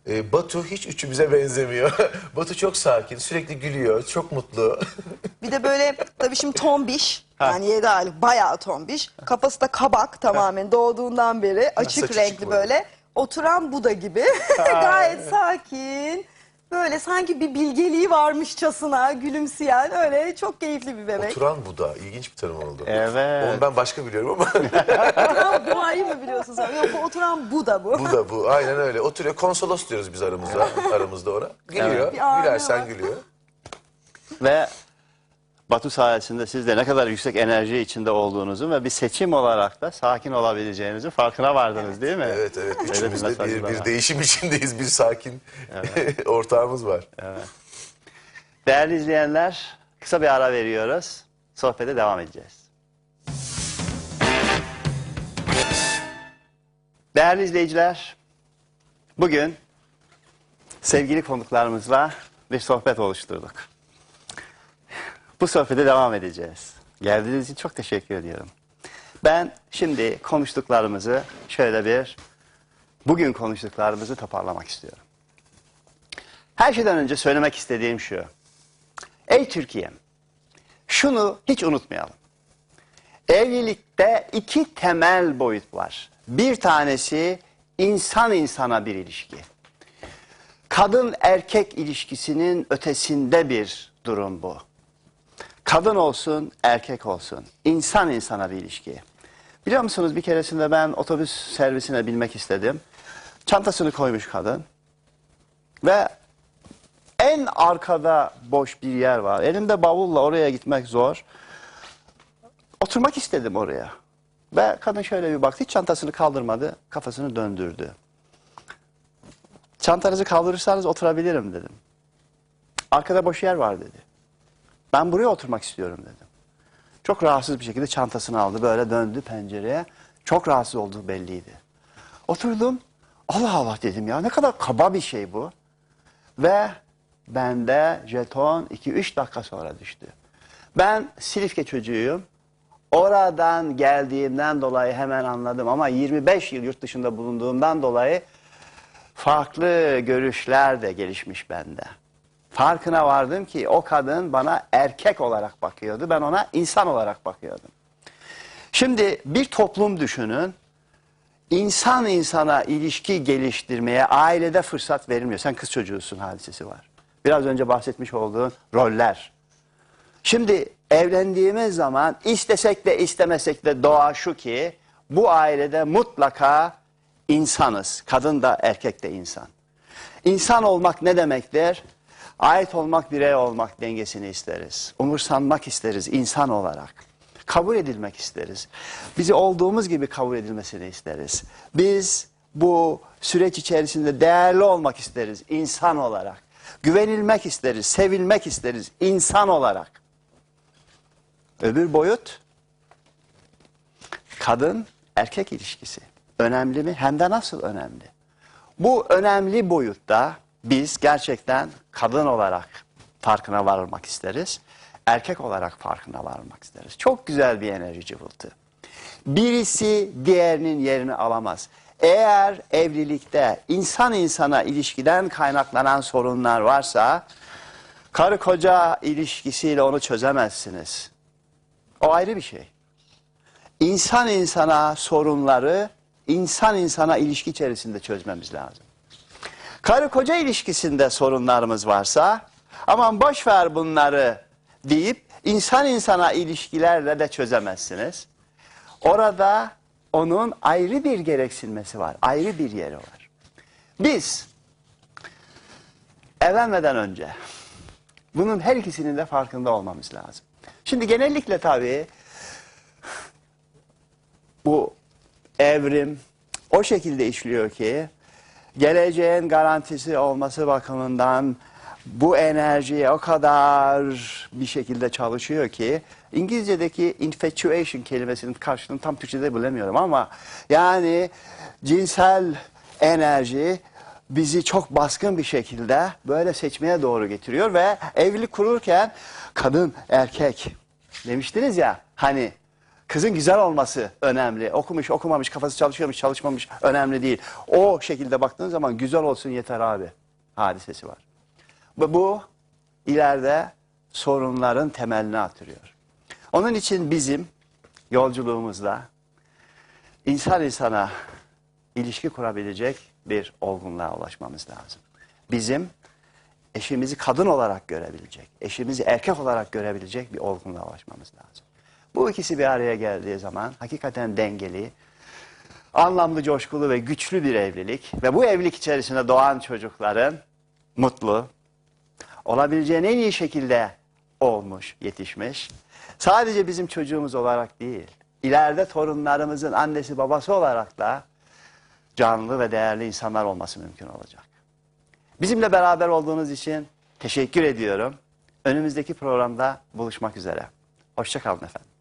E, Batu hiç üçümüze benzemiyor. Batu çok sakin, sürekli gülüyor, çok mutlu. Bir de böyle tabii şimdi tombiş. Yani 7 aylık bayağı tombiş. Kafası da kabak tamamen doğduğundan beri açık saçı renkli böyle. Oturan Buda gibi. Gayet sakin. Böyle sanki bir bilgeliği varmışçasına gülümseyen öyle çok keyifli bir bebek. Oturan Buda, ilginç bir tanım oldu. Evet. Onu ben başka biliyorum ama Oturan Buda'yı mı biliyorsun sen? Yok bu oturan Buda bu. bu da bu. Aynen öyle. Oturuyor, konsolos diyoruz biz aramızda, aramızda ona. Gülüyor, Evet. Bir ağırlığı gülersen var. gülüyor. Ve Batu sayesinde siz de ne kadar yüksek enerji içinde olduğunuzun ve bir seçim olarak da sakin olabileceğinizin farkına vardınız değil mi? Evet evet. Üçümüz de bir, bir değişim içindeyiz. Bir sakin ortağımız var. Değerli izleyenler kısa bir ara veriyoruz. Sohbete devam edeceğiz. Değerli izleyiciler, bugün sevgili konuklarımızla bir sohbet oluşturduk. Bu sohbete devam edeceğiz. Geldiğiniz için çok teşekkür ediyorum. Ben şimdi konuştuklarımızı şöyle bir, bugün konuştuklarımızı toparlamak istiyorum. Her şeyden önce söylemek istediğim şu. Ey Türkiye'm, şunu hiç unutmayalım. Evlilikte iki temel boyut var. Bir tanesi insan insana bir ilişki. Kadın erkek ilişkisinin ötesinde bir durum bu. Kadın olsun, erkek olsun. insan insana bir ilişki. Biliyor musunuz bir keresinde ben otobüs servisine binmek istedim. Çantasını koymuş kadın. Ve en arkada boş bir yer var. Elimde bavulla oraya gitmek zor. Oturmak istedim oraya. Ve kadın şöyle bir baktı. Hiç çantasını kaldırmadı. Kafasını döndürdü. Çantanızı kaldırırsanız oturabilirim dedim. Arkada boş yer var dedi. Ben buraya oturmak istiyorum dedim. Çok rahatsız bir şekilde çantasını aldı. Böyle döndü pencereye. Çok rahatsız olduğu belliydi. Oturdum. Allah Allah dedim ya ne kadar kaba bir şey bu. Ve bende jeton 2-3 dakika sonra düştü. Ben Silifke çocuğuyum. Oradan geldiğimden dolayı hemen anladım ama 25 yıl yurt dışında bulunduğumdan dolayı farklı görüşler de gelişmiş bende. Farkına vardım ki o kadın bana erkek olarak bakıyordu. Ben ona insan olarak bakıyordum. Şimdi bir toplum düşünün. İnsan insana ilişki geliştirmeye ailede fırsat verilmiyor. Sen kız çocuğusun hadisesi var. Biraz önce bahsetmiş olduğun roller. Şimdi evlendiğimiz zaman istesek de istemesek de doğa şu ki bu ailede mutlaka insanız. Kadın da erkek de insan. İnsan olmak ne demektir? Ait olmak, birey olmak dengesini isteriz. Umursanmak isteriz insan olarak. Kabul edilmek isteriz. Bizi olduğumuz gibi kabul edilmesini isteriz. Biz bu süreç içerisinde değerli olmak isteriz insan olarak. Güvenilmek isteriz, sevilmek isteriz insan olarak. Öbür boyut kadın erkek ilişkisi. Önemli mi? Hem de nasıl önemli? Bu önemli boyutta biz gerçekten kadın olarak farkına varmak isteriz. Erkek olarak farkına varmak isteriz. Çok güzel bir enerji cıvıltı. Birisi diğerinin yerini alamaz. Eğer evlilikte insan insana ilişkiden kaynaklanan sorunlar varsa karı koca ilişkisiyle onu çözemezsiniz. O ayrı bir şey. İnsan insana sorunları insan insana ilişki içerisinde çözmemiz lazım. Karı koca ilişkisinde sorunlarımız varsa aman boş ver bunları deyip insan insana ilişkilerle de çözemezsiniz. Orada onun ayrı bir gereksinmesi var. Ayrı bir yeri var. Biz evlenmeden önce bunun her ikisinin de farkında olmamız lazım. Şimdi genellikle tabii bu evrim o şekilde işliyor ki geleceğin garantisi olması bakımından bu enerji o kadar bir şekilde çalışıyor ki İngilizce'deki infatuation kelimesinin karşılığını tam Türkçe'de bilemiyorum ama yani cinsel enerji bizi çok baskın bir şekilde böyle seçmeye doğru getiriyor ve evlilik kururken kadın erkek demiştiniz ya hani Kızın güzel olması önemli. Okumuş, okumamış, kafası çalışıyormuş, çalışmamış önemli değil. O şekilde baktığın zaman güzel olsun yeter abi hadisesi var. Ve bu ileride sorunların temelini atıyor. Onun için bizim yolculuğumuzda insan insana ilişki kurabilecek bir olgunluğa ulaşmamız lazım. Bizim eşimizi kadın olarak görebilecek, eşimizi erkek olarak görebilecek bir olgunluğa ulaşmamız lazım. Bu ikisi bir araya geldiği zaman hakikaten dengeli, anlamlı, coşkulu ve güçlü bir evlilik ve bu evlilik içerisinde doğan çocukların mutlu, olabileceğin en iyi şekilde olmuş, yetişmiş. Sadece bizim çocuğumuz olarak değil, ileride torunlarımızın annesi babası olarak da canlı ve değerli insanlar olması mümkün olacak. Bizimle beraber olduğunuz için teşekkür ediyorum. Önümüzdeki programda buluşmak üzere. Hoşçakalın efendim.